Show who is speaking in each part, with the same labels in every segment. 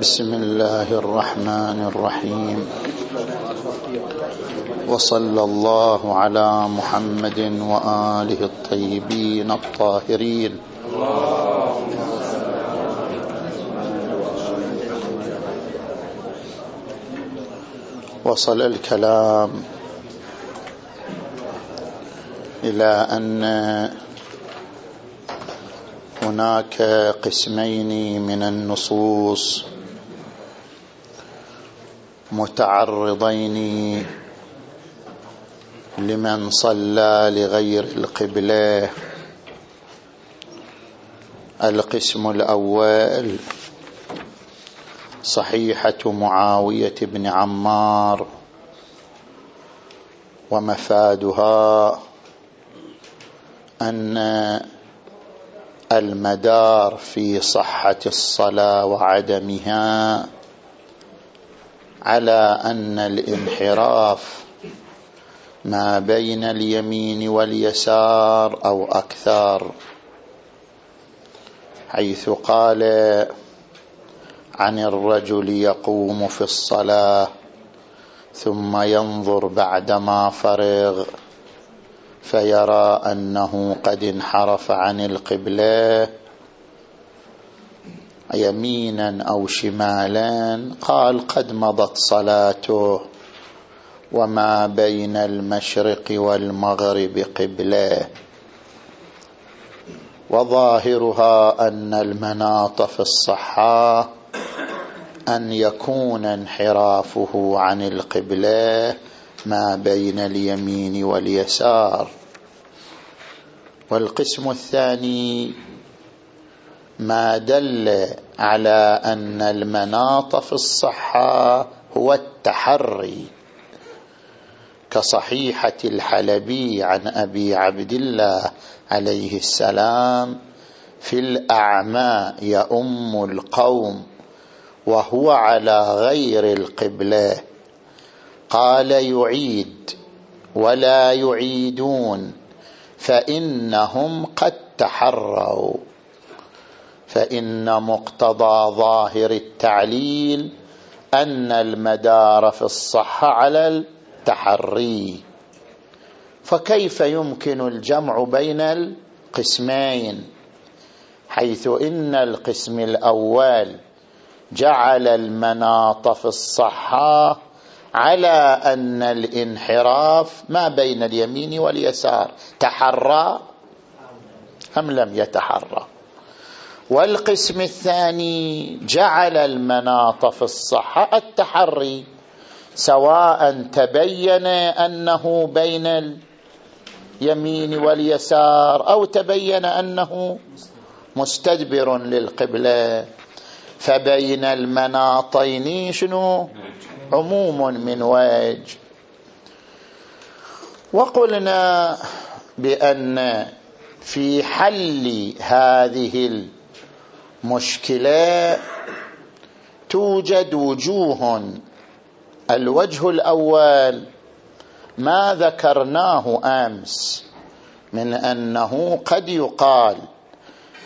Speaker 1: بسم الله الرحمن الرحيم. وصلى الله على محمد وآله الطيبين الطاهرين. وصل الكلام. إلى أن هناك قسمين من النصوص متعرضين لمن صلى لغير القبلة. القسم الأول صحيحة معاوية بن عمار ومفادها أن المدار في صحة الصلاة وعدمها على أن الانحراف ما بين اليمين واليسار أو أكثر حيث قال عن الرجل يقوم في الصلاة ثم ينظر بعدما فرغ. فيرى أنه قد انحرف عن القبلة يمينا أو شمالا قال قد مضت صلاته وما بين المشرق والمغرب قبلة. وظاهرها أن المناط في الصحه أن يكون انحرافه عن القبلة. ما بين اليمين واليسار. والقسم الثاني ما دل على أن المناط في الصحة هو التحري. كصحيحة الحلبي عن أبي عبد الله عليه السلام في الاعمى يؤم القوم وهو على غير القبلة قال يعيد ولا يعيدون فإنهم قد تحروا فإن مقتضى ظاهر التعليل أن المدار في الصحه على التحري. فكيف يمكن الجمع بين القسمين؟ حيث إن القسم الأول جعل المناط في الصحة على أن الانحراف ما بين اليمين واليسار تحرى أم لم يتحرى؟ والقسم الثاني جعل المناط في الصحه التحري سواء تبين أنه بين اليمين واليسار أو تبين أنه مستدبر للقبلة. فبين المناطين شنو؟ عموم من وجه وقلنا بأن في حل هذه المشكلة توجد وجوه. الوجه الأول ما ذكرناه أمس من أنه قد يقال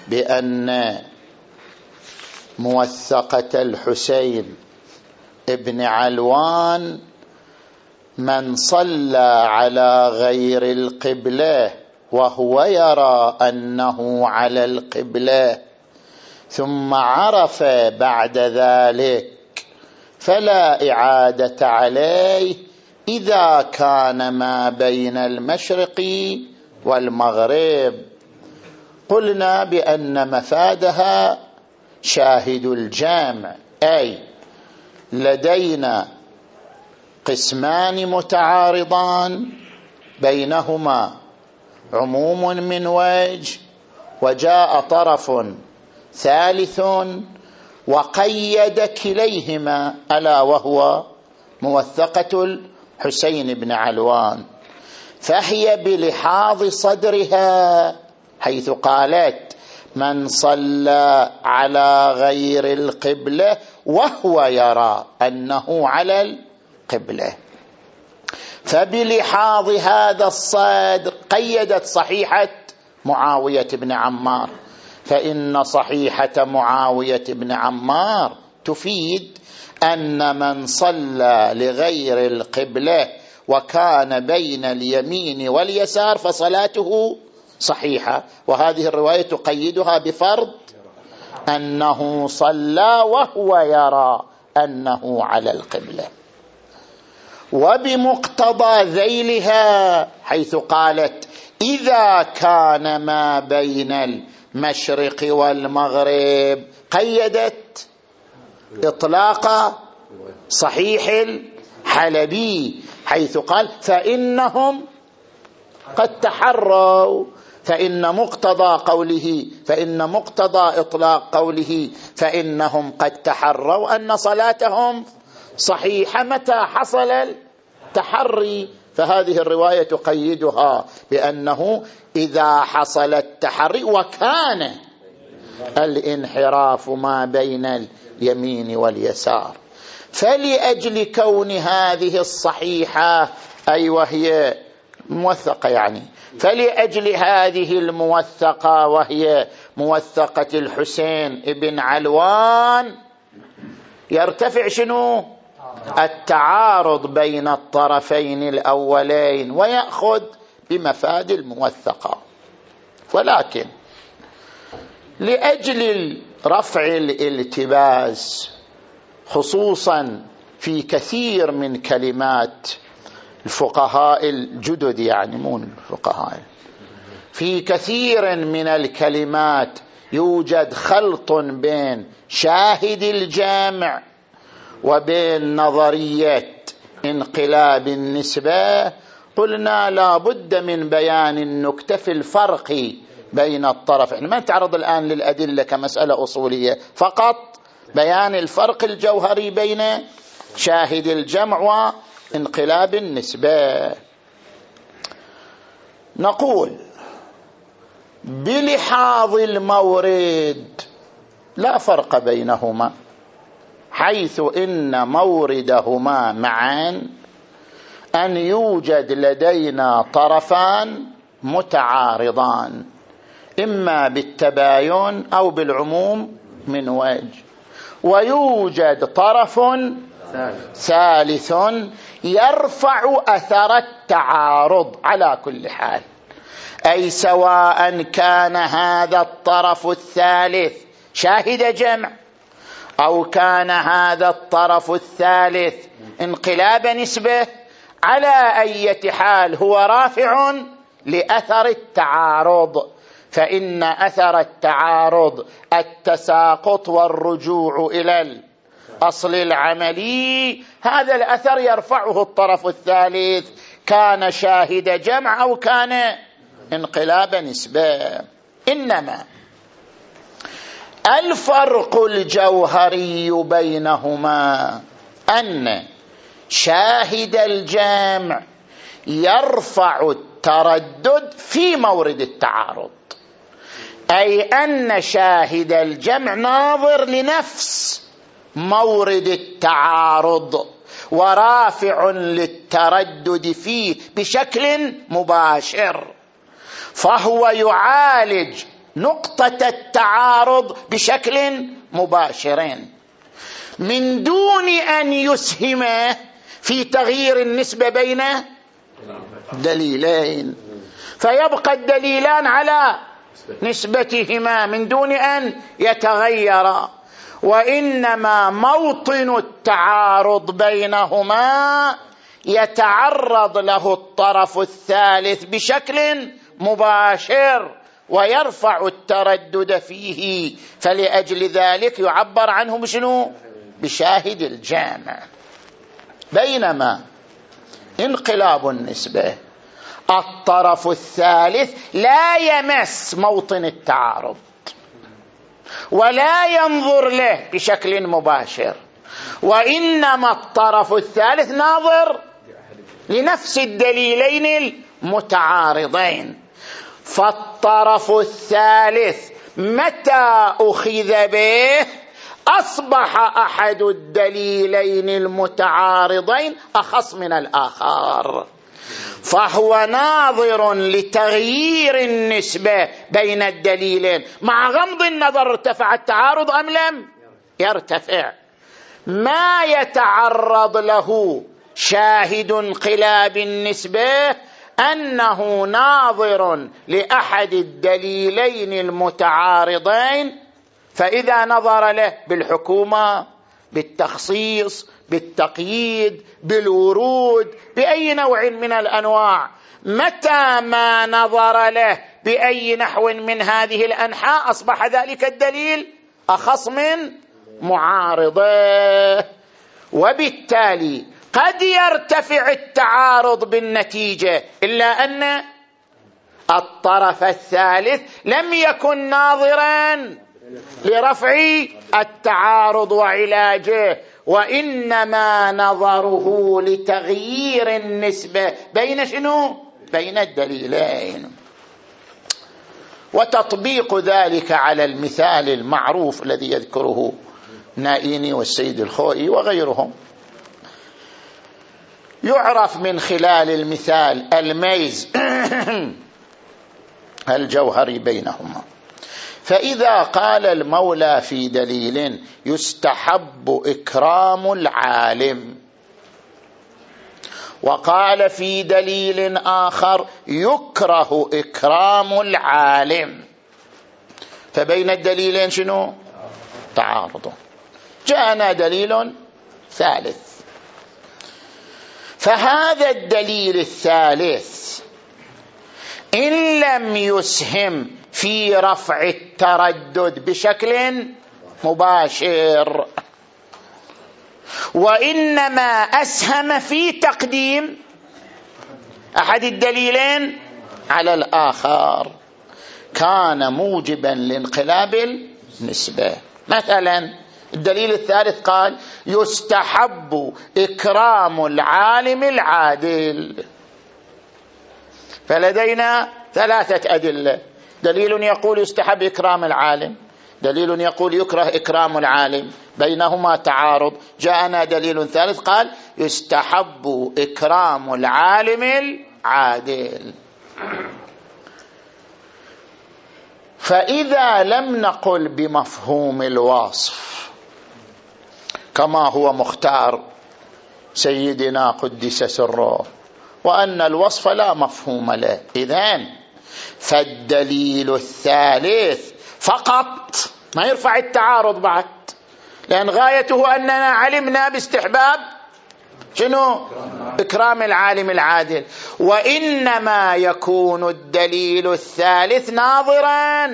Speaker 1: بأن موثقة الحسين ابن علوان من صلى على غير القبلة وهو يرى أنه على القبلة ثم عرف بعد ذلك فلا إعادة عليه إذا كان ما بين المشرق والمغرب. قلنا بأن مفادها شاهد الجامع. أي لدينا قسمان متعارضان بينهما عموم من وجه وجاء طرف ثالث وقيد كليهما ألا وهو موثقة الحسين بن علوان. فهي بلحاظ صدرها حيث قالت من صلى على غير القبلة وهو يرى أنه على القبلة. فبلحاظ هذا الصدر قيدت صحيحة معاوية بن عمار. فإن صحيحة معاوية بن عمار تفيد أن من صلى لغير القبلة وكان بين اليمين واليسار فصلاته صحيحة. وهذه الرواية تقيدها بفرض أنه صلى وهو يرى أنه على القبلة. وبمقتضى ذيلها حيث قالت إذا كان ما بين المشرق والمغرب قيدت إطلاق صحيح الحلبي حيث قال فإنهم قد تحروا فإن مقتضى قوله فإن مقتضى إطلاق قوله فإنهم قد تحروا أن صلاتهم صحيحة متى حصل التحري. فهذه الرواية تقيدها بأنه إذا حصل التحري وكان الانحراف ما بين اليمين واليسار. فلأجل كون هذه الصحيحة أي وهي موثقة يعني فلأجل هذه الموثقة وهي موثقة الحسين بن علوان يرتفع شنو؟ التعارض بين الطرفين الأولين ويأخذ بمفاد الموثقة. ولكن لأجل رفع الالتباس خصوصا في كثير من كلمات الفقهاء الجدد يعني مو الفقهاء. في كثير من الكلمات يوجد خلط بين شاهد الجامع وبين نظرية انقلاب النسبة. قلنا لا بد من بيان النكتة في الفرق بين الطرف. إحنا ما نتعرض الآن للأدلة كمسألة أصولية فقط بيان الفرق الجوهري بين شاهد الجمع انقلاب النسبة. نقول بلحاظ المورد لا فرق بينهما حيث إن موردهما معا أن يوجد لدينا طرفان متعارضان إما بالتباين أو بالعموم من وجه ويوجد طرف ثالث. يرفع أثر التعارض على كل حال. أي سواء كان هذا الطرف الثالث شاهد جمع أو كان هذا الطرف الثالث انقلاب نسبة على اي حال هو رافع لأثر التعارض. فإن أثر التعارض التساقط والرجوع إلى الاصل العملي هذا الأثر يرفعه الطرف الثالث. كان شاهد جمع أو كان انقلاب نسبة. إنما الفرق الجوهري بينهما أن شاهد الجمع يرفع التردد في مورد التعارض. أي أن شاهد الجمع ناظر لنفس. مورد التعارض ورافع للتردد فيه بشكل مباشر. فهو يعالج نقطة التعارض بشكل مباشر. من دون أن يسهم في تغيير النسبة بين دليلين. فيبقى الدليلان على نسبتهما من دون أن يتغيرا وإنما موطن التعارض بينهما يتعرض له الطرف الثالث بشكل مباشر ويرفع التردد فيه. فلأجل ذلك يعبر عنه بشنو؟ بشاهد الجامع. بينما انقلاب النسبة الطرف الثالث لا يمس موطن التعارض. ولا ينظر له بشكل مباشر. وإنما الطرف الثالث ناظر لنفس الدليلين المتعارضين. فالطرف الثالث متى أخذ به؟ أصبح أحد الدليلين المتعارضين أخص من الآخر. فهو ناظر لتغيير النسبة بين الدليلين. مع غمض النظر ارتفع التعارض أم لم؟ يرتفع. ما يتعرض له شاهد انقلاب النسبة أنه ناظر لأحد الدليلين المتعارضين فإذا نظر له بالحكومة بالتخصيص بالتقييد بالورود بأي نوع من الأنواع. متى ما نظر له بأي نحو من هذه الأنحاء أصبح ذلك الدليل أخص من معارضه. وبالتالي قد يرتفع التعارض بالنتيجة إلا أن الطرف الثالث لم يكن ناظرا لرفع التعارض وعلاجه. وإنما نظره لتغيير النسبة بين شنو؟ بين الدليلين. وتطبيق ذلك على المثال المعروف الذي يذكره نائيني والسيد الخوئي وغيرهم. يعرف من خلال المثال الميز الجوهري بينهما. فإذا قال المولى في دليل يستحب إكرام العالم. وقال في دليل آخر يكره إكرام العالم. فبين الدليلين شنو؟ تعارض. جاءنا دليل ثالث. فهذا الدليل الثالث إن لم يسهم في رفع التردد بشكل مباشر. وإنما أسهم في تقديم أحد الدليلين على الآخر. كان موجبا لانقلاب النسبة. مثلا الدليل الثالث قال يستحب إكرام العالم العادل. فلدينا ثلاثة أدلة. دليل يقول يستحب إكرام العالم. دليل يقول يكره إكرام العالم. بينهما تعارض. جاءنا دليل ثالث قال يستحب إكرام العالم العادل. فإذا لم نقل بمفهوم الوصف كما هو مختار سيدنا قدس سره وأن الوصف لا مفهوم له. إذن فالدليل الثالث فقط. ما يرفع التعارض بعد. لأن غايته أننا علمنا باستحباب شنو؟ إكرام العالم العادل. وإنما يكون الدليل الثالث ناظرا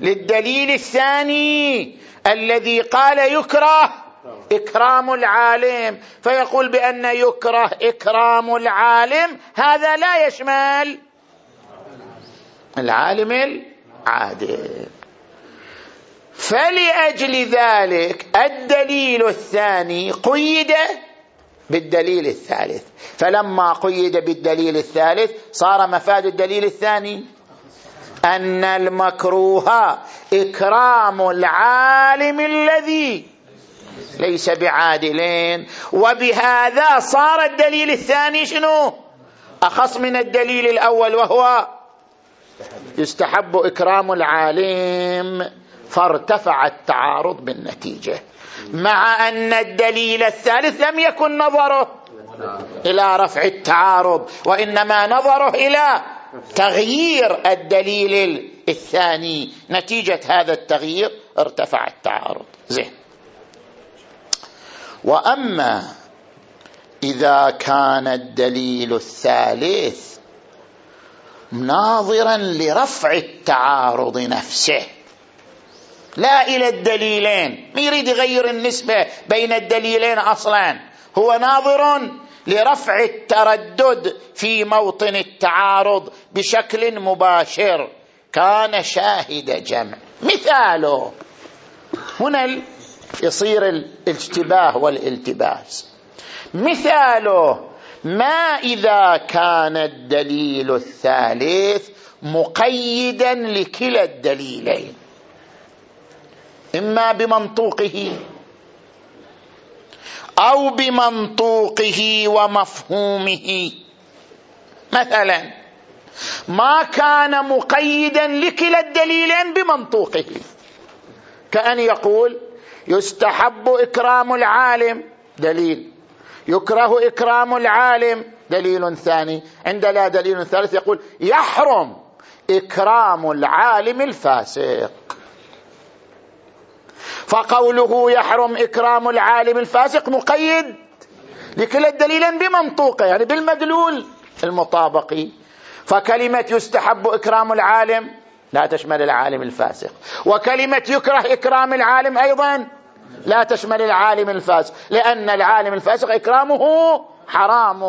Speaker 1: للدليل الثاني الذي قال يكره إكرام العالم. فيقول بأن يكره إكرام العالم هذا لا يشمل. العالم العادل. فلأجل ذلك الدليل الثاني قيد بالدليل الثالث. فلما قيد بالدليل الثالث صار مفاد الدليل الثاني؟ أن المكروه إكرام العالم الذي ليس بعادلين. وبهذا صار الدليل الثاني شنو؟ أخص من الدليل الأول وهو يستحب إكرام العالم فارتفع التعارض بالنتيجة. مع أن الدليل الثالث لم يكن نظره إلى رفع التعارض وإنما نظره إلى تغيير الدليل الثاني. نتيجة هذا التغيير ارتفع التعارض. زين. وأما إذا كان الدليل الثالث ناظرا لرفع التعارض نفسه. لا إلى الدليلين. ما يريد يغير النسبة بين الدليلين أصلا. هو ناظر لرفع التردد في موطن التعارض بشكل مباشر. كان شاهد جمع. مثاله. هنا يصير الاشتباه والالتباس. مثاله. ما إذا كان الدليل الثالث مقيدا لكلا الدليلين. إما بمنطوقه أو بمنطوقه ومفهومه. مثلا ما كان مقيدا لكلا الدليلين بمنطوقه. كأن يقول يستحب إكرام العالم. دليل. يكره إكرام العالم. دليل ثاني عند لا دليل ثالث يقول يحرم إكرام العالم الفاسق. فقوله يحرم إكرام العالم الفاسق مقيد لكلا الدليلين بمنطوقه يعني بالمدلول المطابقي فكلمة يستحب إكرام العالم لا تشمل العالم الفاسق. وكلمة يكره إكرام العالم أيضا لا تشمل العالم الفاسق. لأن العالم الفاسق إكرامه حرام.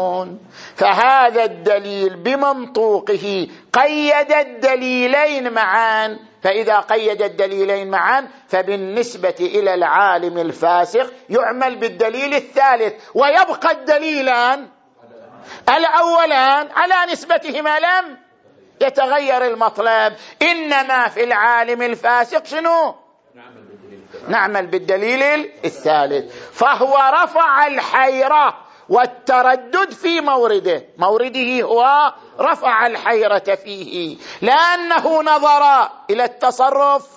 Speaker 1: فهذا الدليل بمنطوقه قيد الدليلين معا. فإذا قيد الدليلين معا فبالنسبة إلى العالم الفاسق يعمل بالدليل الثالث ويبقى الدليلان الأولان على نسبتهما لم يتغير المطلب. إنما في العالم الفاسق شنو؟ نعمل بالدليل الثالث. فهو رفع الحيرة والتردد في مورده. مورده هو رفع الحيرة فيه. لأنه نظر إلى التصرف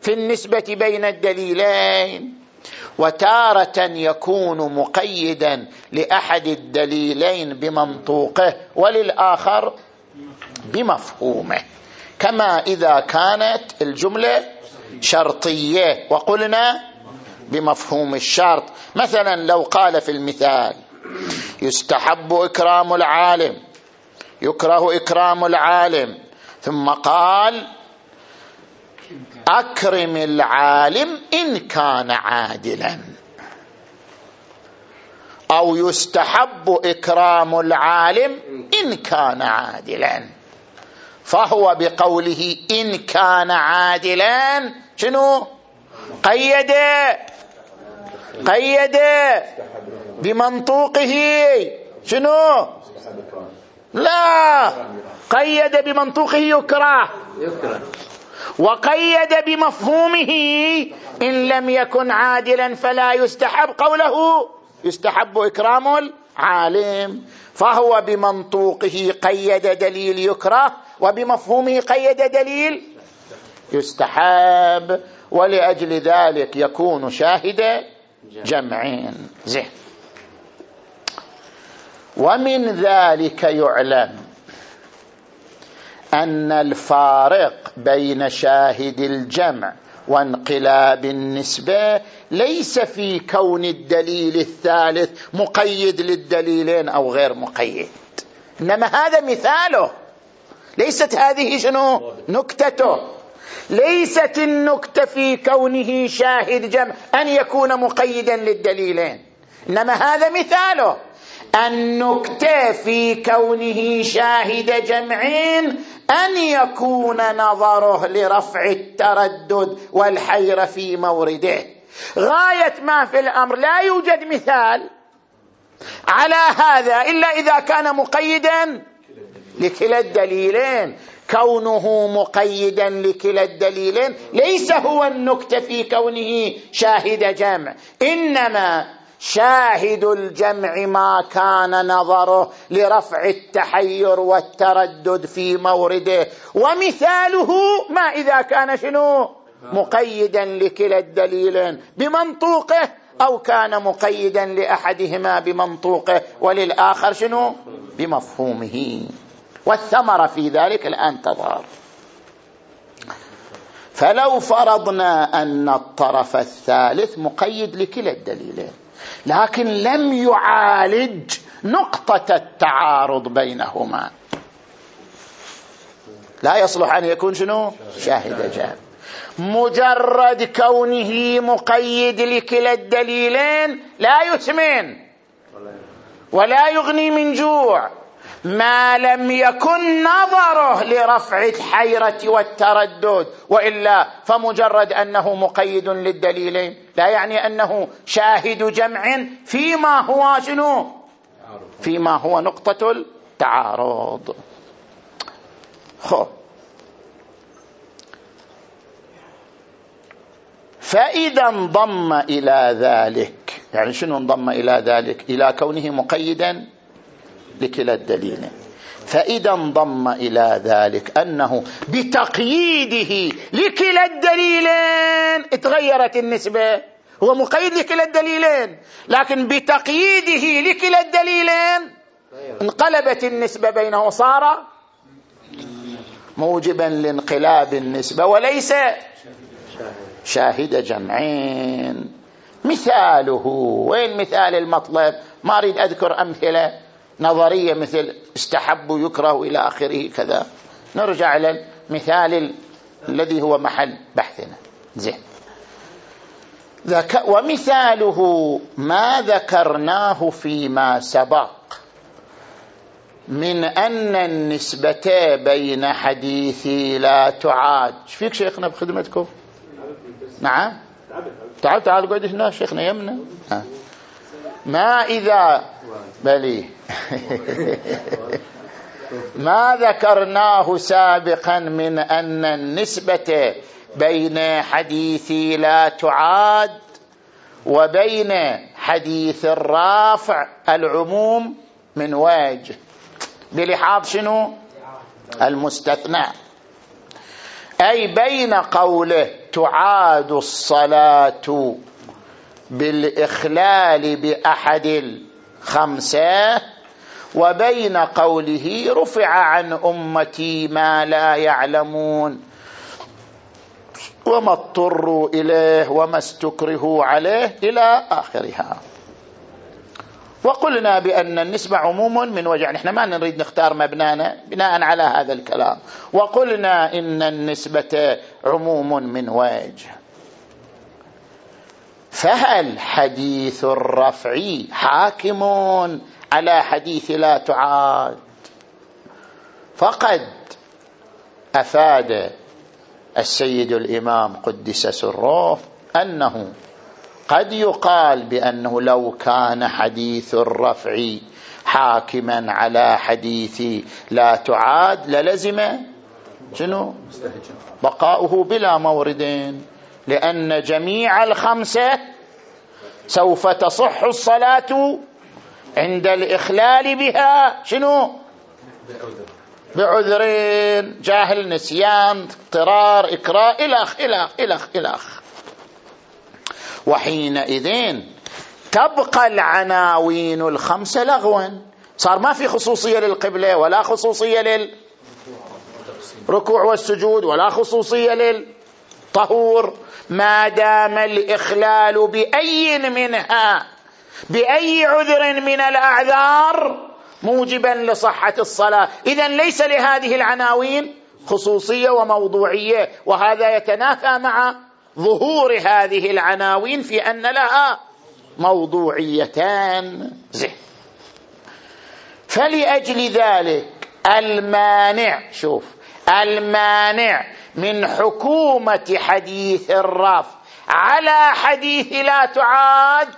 Speaker 1: في النسبة بين الدليلين. وتارة يكون مقيدا لأحد الدليلين بمنطوقه وللآخر بمفهومه. كما إذا كانت الجملة شرطية. وقلنا بمفهوم الشرط. مثلا لو قال في المثال يستحب إكرام العالم يكره إكرام العالم ثم قال أكرم العالم إن كان عادلا. أو يستحب إكرام العالم إن كان عادلا. فهو بقوله إن كان عادلا شنو؟ قيد. قيد. بمنطوقه. شنو؟ لا. قيد بمنطوقه يكره. وقيد بمفهومه إن لم يكن عادلا فلا يستحب قوله. يستحب إكرام العالم. فهو بمنطوقه قيد دليل يكره. وبمفهومه قيد دليل يستحب ولأجل ذلك يكون شاهد جمعين زين ومن ذلك يعلم أن الفارق بين شاهد الجمع وانقلاب النسبة ليس في كون الدليل الثالث مقيد للدليلين أو غير مقيد. إنما هذا مثاله. ليست هذه شنو؟ نكتته. ليست النكته في كونه شاهد جمع أن يكون مقيدا للدليلين. إنما هذا مثاله. النكته في كونه شاهد جمعين أن يكون نظره لرفع التردد والحيره في مورده. غاية ما في الأمر لا يوجد مثال على هذا إلا إذا كان مقيدا لكلا الدليلين. كونه مقيدا لكلا الدليلين. ليس هو النكته في كونه شاهد جمع. إنما شاهد الجمع ما كان نظره لرفع التحير والتردد في مورده. ومثاله ما إذا كان شنو؟ مقيدا لكلا الدليلين. بمنطوقه أو كان مقيدا لأحدهما بمنطوقه وللآخر شنو؟ بمفهومه. والثمرة في ذلك الآن تظهر. فلو فرضنا أن الطرف الثالث مقيد لكلا الدليلين لكن لم يعالج نقطة التعارض بينهما. لا يصلح أن يكون شنو؟ شاهد جاب مجرد كونه مقيد لكلا الدليلين لا يثمن ولا يغني من جوع ما لم يكن نظره لرفع الحيرة والتردد وإلا فمجرد أنه مقيد للدليلين لا يعني أنه شاهد جمع فيما هو شنو؟ فيما هو نقطة التعارض. خب. فإذا انضم إلى ذلك يعني شنو انضم إلى ذلك؟ إلى كونه مقيدا لكلا الدليلين فإذا انضم إلى ذلك أنه بتقييده لكلا الدليلين تغيرت النسبة. هو مقيد لكلا الدليلين لكن بتقييده لكلا الدليلين انقلبت النسبة بينه وصار موجبا لانقلاب النسبة وليس شاهد جمعين. مثاله وين مثال المطلب؟ ما أريد أذكر أمثلة نظرية مثل استحب يكره إلى آخره كذا. نرجع إلى المثال الذي هو محل بحثنا. زين. ذك ومثاله ما ذكرناه فيما سبق. من أن النسبة بين حديثي لا تعاد فيك شيخنا بخدمتكم؟ نعم. تعال تعال قعد هنا شيخنا يمنا. ما إذا بلي. ما ذكرناه سابقا من أن النسبة بين حديثي لا تعاد وبين حديث الرافع العموم من وجه بلحاظ شنو؟ المستثنى. أي بين قوله تعاد الصلاة بالإخلال بأحد الخمسة وبين قوله رفع عن أمتي ما لا يعلمون. وما اضطروا إليه وما استكرهوا عليه إلى آخرها. وقلنا بأن النسبة عموم من وجه نحن ما نريد نختار مبنانا بناء على هذا الكلام. وقلنا إن النسبة عموم من وجه. فهل حديث الرفع حاكم على حديث لا تعاد؟ فقد أفاد السيد الإمام قدس سره أنه قد يقال بأنه لو كان حديث الرفع حاكما على حديث لا تعاد للزم شنو؟ بقاؤه بلا مورد لأن جميع الخمسه سوف تصح الصلاة عند الإخلال بها. شنو؟ بعذرين جاهل نسيان اضطرار إكراه إلخ إلخ إلخ إلخ. وحينئذ تبقى العناوين الخمسه لغوا. صار ما في خصوصية للقبلة ولا خصوصية للركوع والسجود ولا خصوصية للطهور ما دام الإخلال بأي منها بأي عذر من الأعذار موجبا لصحة الصلاة. اذا ليس لهذه العناوين خصوصية وموضوعية وهذا يتنافى مع ظهور هذه العناوين في أن لها موضوعيتان. زين. فلأجل ذلك المانع شوف المانع من حكومة حديث الرف على حديث لا تعاد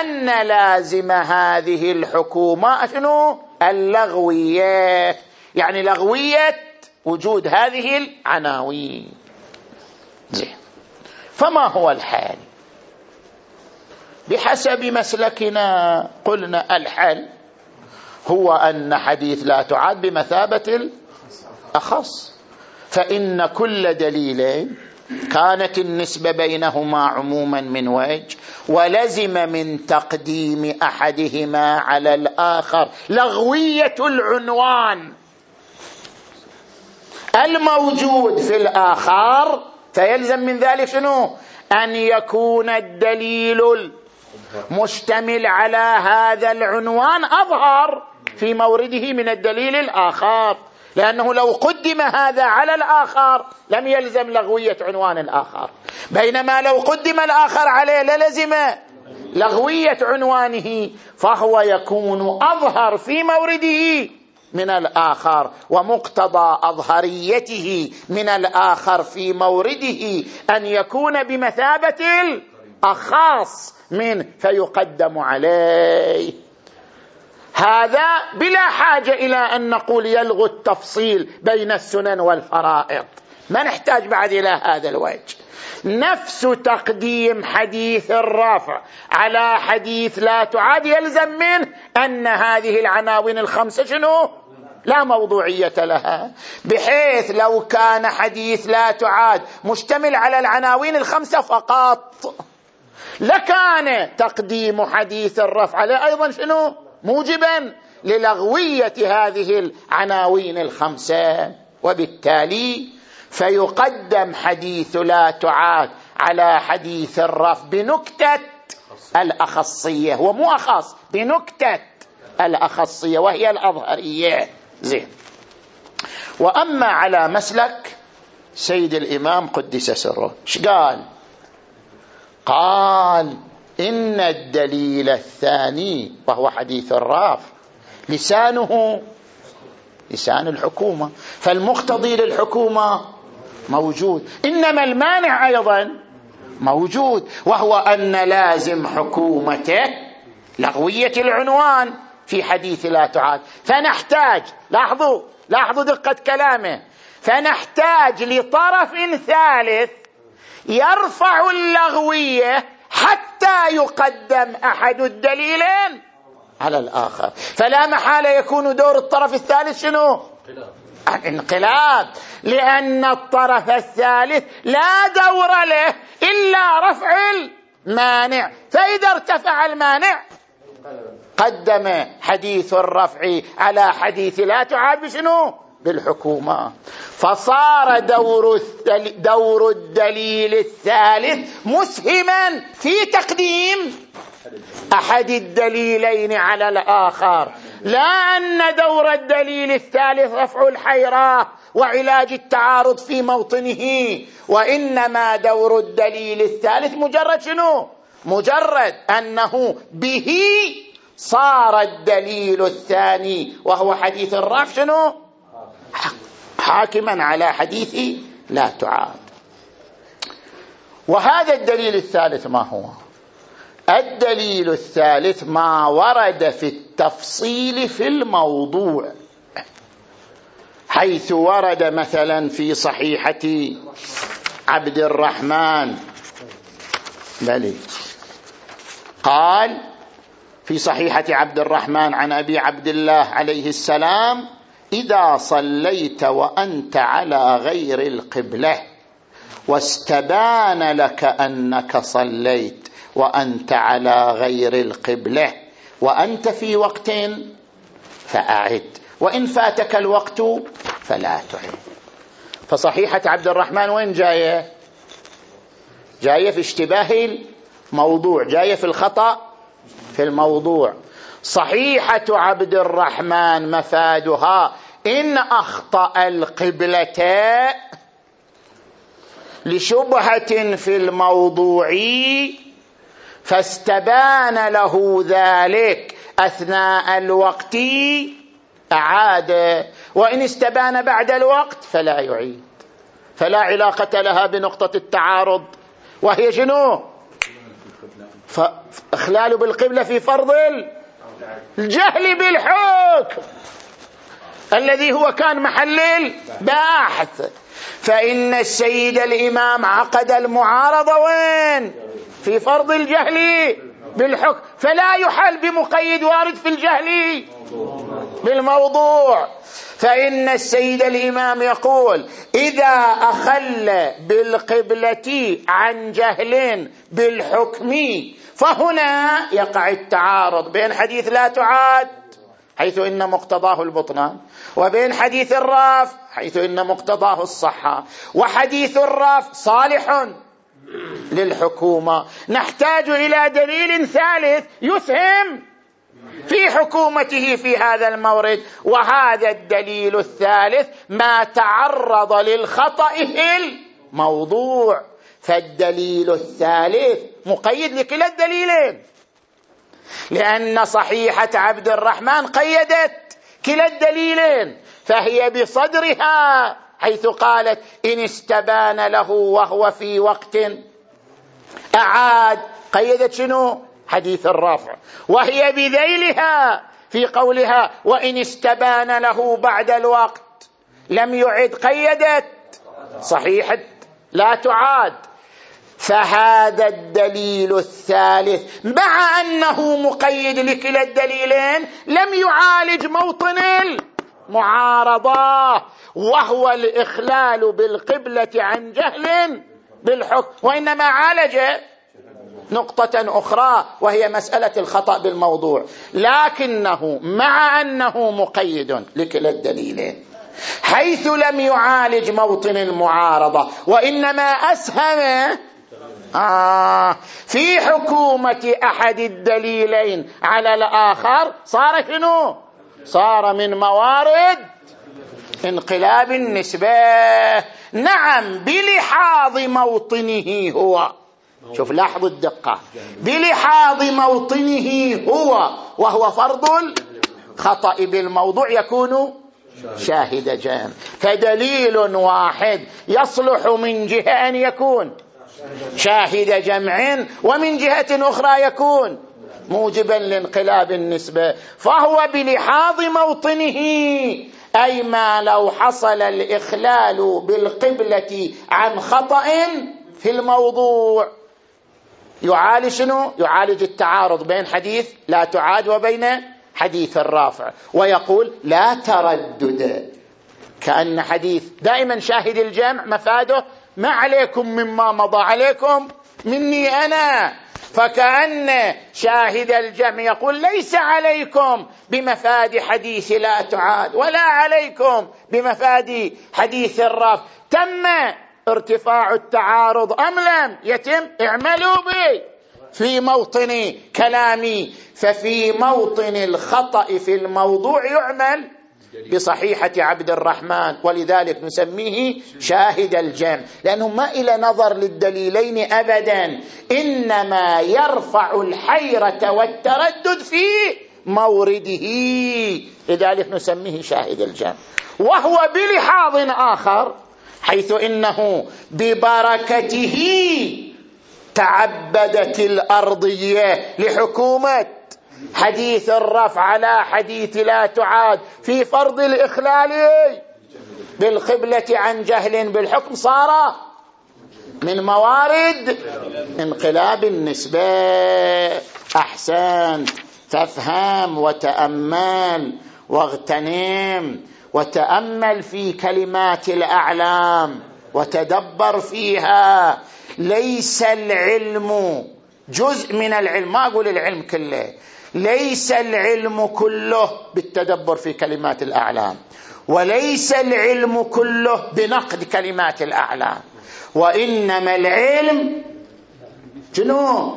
Speaker 1: أن لازم هذه الحكومة شنو؟ اللغوية. يعني لغوية وجود هذه العناوين. زين. فما هو الحال؟ بحسب مسلكنا قلنا الحل هو أن حديث لا تعاد بمثابة الأخص فإن كل دليلين كانت النسبة بينهما عموما من وجه ولزم من تقديم أحدهما على الآخر لغوية العنوان. الموجود في الآخر فيلزم من ذلك شنو؟ أن يكون الدليل المشتمل على هذا العنوان أظهر في مورده من الدليل الآخر. لأنه لو قدم هذا على الآخر لم يلزم لغوية عنوان الآخر. بينما لو قدم الآخر عليه للزم لغوية عنوانه فهو يكون أظهر في مورده من الآخر ومقتضى أظهريته من الآخر في مورده أن يكون بمثابة الأخاص منه فيقدم عليه. هذا بلا حاجة إلى أن نقول يلغو التفصيل بين السنن والفرائض. ما نحتاج بعد إلى هذا الوجه. نفس تقديم حديث الرافع على حديث لا تعاد يلزم منه أن هذه العناوين الخمسة شنو؟ لا موضوعية لها بحيث لو كان حديث لا تعاد مشتمل على العناوين الخمسة فقط. لكان تقديم حديث الرفع عليه أيضا شنو؟ موجبا للغوية هذه العناوين الخمسة. وبالتالي فيقدم حديث لا تعاد على حديث الرف بنكتة الأخصية. هو مو أخص بنكتة الأخصية وهي الأظهرية. زين. وأما على مسلك سيد الإمام قدس سره إيش قال؟ قال إن الدليل الثاني وهو حديث الراف لسانه لسان الحكومة. فالمقتضي للحكومة موجود. إنما المانع أيضا موجود وهو أن لازم حكومته لغوية العنوان. في حديث لا تعاد. فنحتاج لاحظوا لاحظوا دقة كلامه. فنحتاج لطرف ثالث يرفع اللغوية حتى يقدم أحد الدليلين على الآخر. فلا محالة يكون دور الطرف الثالث شنو؟ انقلاب. لأن الطرف الثالث لا دور له إلا رفع المانع. فإذا ارتفع المانع قدم حديث الرفع على حديث لا تعاد بشنو بالحكومة. فصار دور, دور الدليل الثالث مسهما في تقديم أحد الدليلين على الآخر. لا أن دور الدليل الثالث رفع الحيرة وعلاج التعارض في موطنه وإنما دور الدليل الثالث مجرد شنو؟ مجرد أنه به صار الدليل الثاني وهو حديث الرف شنو؟ حاكما على حديث لا تعاد. وهذا الدليل الثالث ما هو؟ الدليل الثالث ما ورد في التفصيل في الموضوع حيث ورد مثلا في صحيحة عبد الرحمن. بلي. قال في صحيحة عبد الرحمن عن أبي عبد الله عليه السلام إذا صليت وأنت على غير القبلة واستبان لك أنك صليت وأنت على غير القبلة وأنت في وقت فأعد وإن فاتك الوقت فلا تعد. فصحيحة عبد الرحمن وين جاية؟ جاية في اشتباه الموضوع جاية في الخطأ؟ في الموضوع. صحيحة عبد الرحمن مفادها إن أخطأ القبلة لشبهة في الموضوع فاستبان له ذلك أثناء الوقت أعاد. وإن استبان بعد الوقت فلا يعيد. فلا علاقة لها بنقطة التعارض. وهي شنو؟ فإخلال بالقبلة في فرض الجهل بالحكم. الذي هو كان محل البحث فإن السيد الإمام عقد المعارضة وين؟ في فرض الجهل بالحكم. فلا يحل بمقيد وارد في الجهل بالموضوع. فإن السيد الإمام يقول إذا أخل بالقبلة عن جهل بالحكم فهنا يقع التعارض بين حديث لا تعاد حيث إن مقتضاه البطلان وبين حديث الراف حيث إن مقتضاه الصحة وحديث الراف صالح للحكومة. نحتاج إلى دليل ثالث يسهم في حكومته في هذا المورد وهذا الدليل الثالث ما تعرض للخطأ الموضوع. فالدليل الثالث مقيد لكلا الدليلين لأن صحيحة عبد الرحمن قيدت كلا الدليلين فهي بصدرها حيث قالت إن استبان له وهو في وقت أعاد. قيدت شنو؟ حديث الرفع وهي بذيلها في قولها وإن استبان له بعد الوقت لم يعد قيدت. صحيح لا تعاد. فهذا الدليل الثالث. مع أنه مقيد لكلا الدليلين لم يعالج موطن معارضه وهو الإخلال بالقبلة عن جهل بالحكم وإنما عالج نقطة أخرى وهي مسألة الخطأ بالموضوع. لكنه مع أنه مقيد لكلا الدليلين حيث لم يعالج موطن المعارضة وإنما أسهم آه في حكومة أحد الدليلين على الآخر صار شنو؟ صار من موارد انقلاب النسبة. نعم بلحاظ موطنه هو. شوف لاحظوا الدقة. بلحاظ موطنه هو وهو فرض الخطأ بالموضوع يكون شاهد جام فدليل واحد يصلح من جهة أن يكون شاهد جمع ومن جهة أخرى يكون موجبا لانقلاب النسبة. فهو بلحاظ موطنه أي ما لو حصل الإخلال بالقبلة عن خطأ في الموضوع. يعالج شنو؟ يعالج التعارض بين حديث لا تعاد وبين حديث الرافع. ويقول لا تردد. كأن حديث دائما شاهد الجمع مفاده ما عليكم مما مضى عليكم مني أنا. فكأن شاهد الجمع يقول ليس عليكم بمفاد حديث لا تعاد ولا عليكم بمفاد حديث الرف تم ارتفاع التعارض أم لم؟ يتم؟ اعملوا بي. في موطن كلامي ففي موطن الخطأ في الموضوع يعمل بصحيحة عبد الرحمن ولذلك نسميه شاهد الجمع لأنه ما إلى نظر للدليلين أبدا. إنما يرفع الحيرة والتردد في مورده. لذلك نسميه شاهد الجمع وهو بلحاظ آخر حيث إنه ببركته تعبدت الأرضية لحكومة. حديث الرفع على حديث لا تعاد في فرض الإخلال. بالقبلة عن جهل بالحكم صار من موارد انقلاب النسبة. أحسن. فافهم وتأمل واغتنم. وتأمل في كلمات الأعلام وتدبر فيها. ليس العلم جزء من العلم. ما أقول العلم كله. ليس العلم كله بالتدبر في كلمات الأعلام. وليس العلم كله بنقد كلمات الأعلام. وإنما العلم شنو؟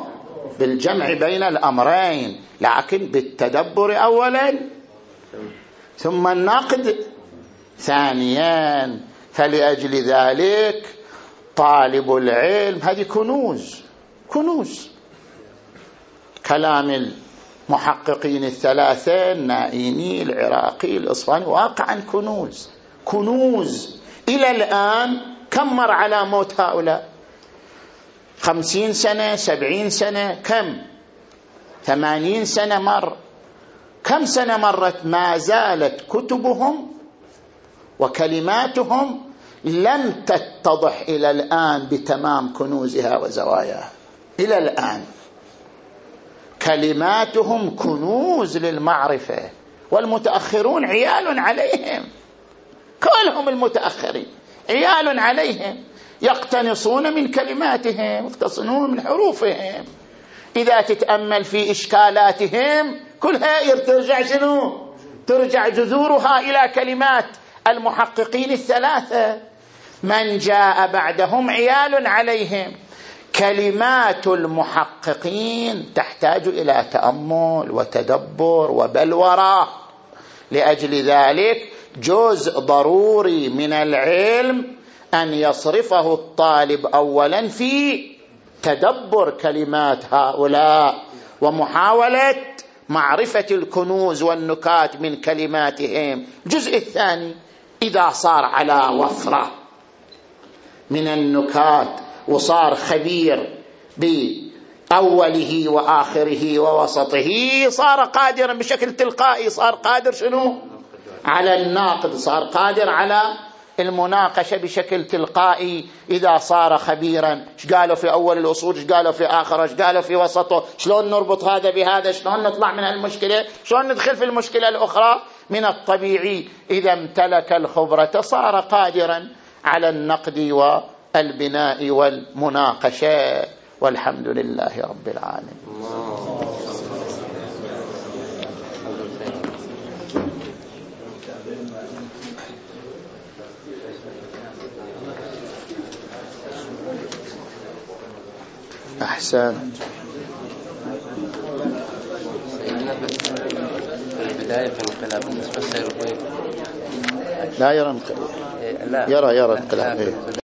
Speaker 1: بالجمع بين الأمرين. لكن بالتدبر اولا ثم النقد. ثانيا فلأجل ذلك طالب العلم هذه كنوز كنوز. كلام محققين الثلاثة النائيني العراقي الإصفهاني واقعا كنوز كنوز. إلى الآن كم مر على موت هؤلاء؟ خمسين سنة سبعين سنة كم؟ ثمانين سنة مر. كم سنة مرت؟ ما زالت كتبهم وكلماتهم لم تتضح إلى الآن بتمام كنوزها وزواياها. إلى الآن. كلماتهم كنوز للمعرفة والمتأخرون عيال عليهم. كلهم المتأخرين عيال عليهم يقتنصون من كلماتهم يقتصنون من حروفهم. إذا تتأمل في إشكالاتهم كلها ترجع شنو؟ ترجع جذورها إلى كلمات المحققين الثلاثة. من جاء بعدهم عيال عليهم. كلمات المحققين تحتاج إلى تأمل وتدبر وبلوره لأجل ذلك جزء ضروري من العلم أن يصرفه الطالب اولا في تدبر كلمات هؤلاء ومحاولة معرفة الكنوز والنكات من كلماتهم. الجزء الثاني إذا صار على وفرة. من النكات وصار خبير بأوله وآخره ووسطه. صار قادرا بشكل تلقائي. صار قادر شنو؟ على الناقد. صار قادر على المناقشة بشكل تلقائي إذا صار خبيرا. إيش قالوا في أول الأصول؟ إيش قالوا في آخره إيش قالوا في وسطه؟ شلون نربط هذا بهذا؟ شلون نطلع من المشكلة؟ شلون ندخل في المشكلة الأخرى؟ من الطبيعي إذا امتلك الخبرة صار قادرا على النقد والبناء والمناقشة. والحمد لله رب العالمين. أحسن. البداية في انقلاب بالنسبة للسير لا يرى انقلاب. إيه، يرى يرى انقلاب.